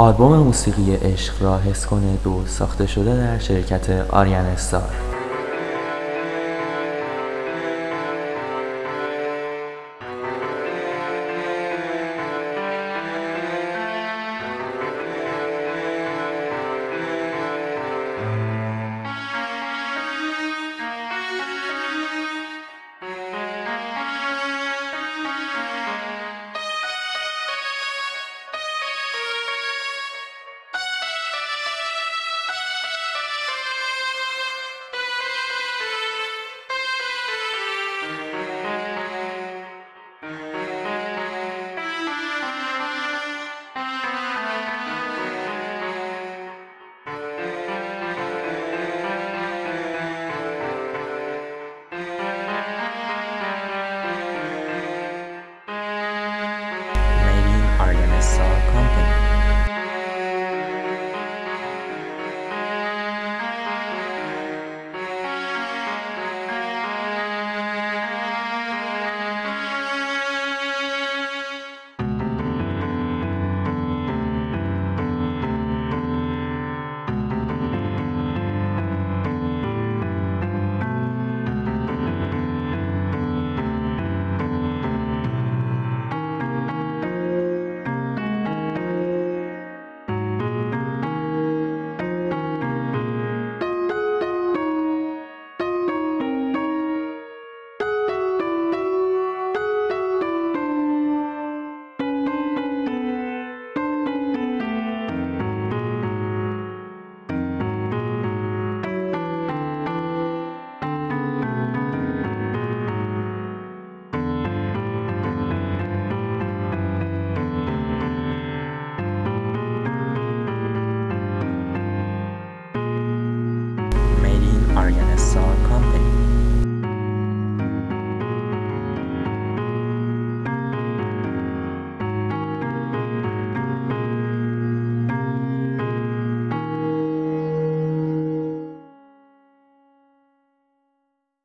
آلبوم موسیقی عشق را حس کنید دو ساخته شده در شرکت آریان استار. soul. A song company.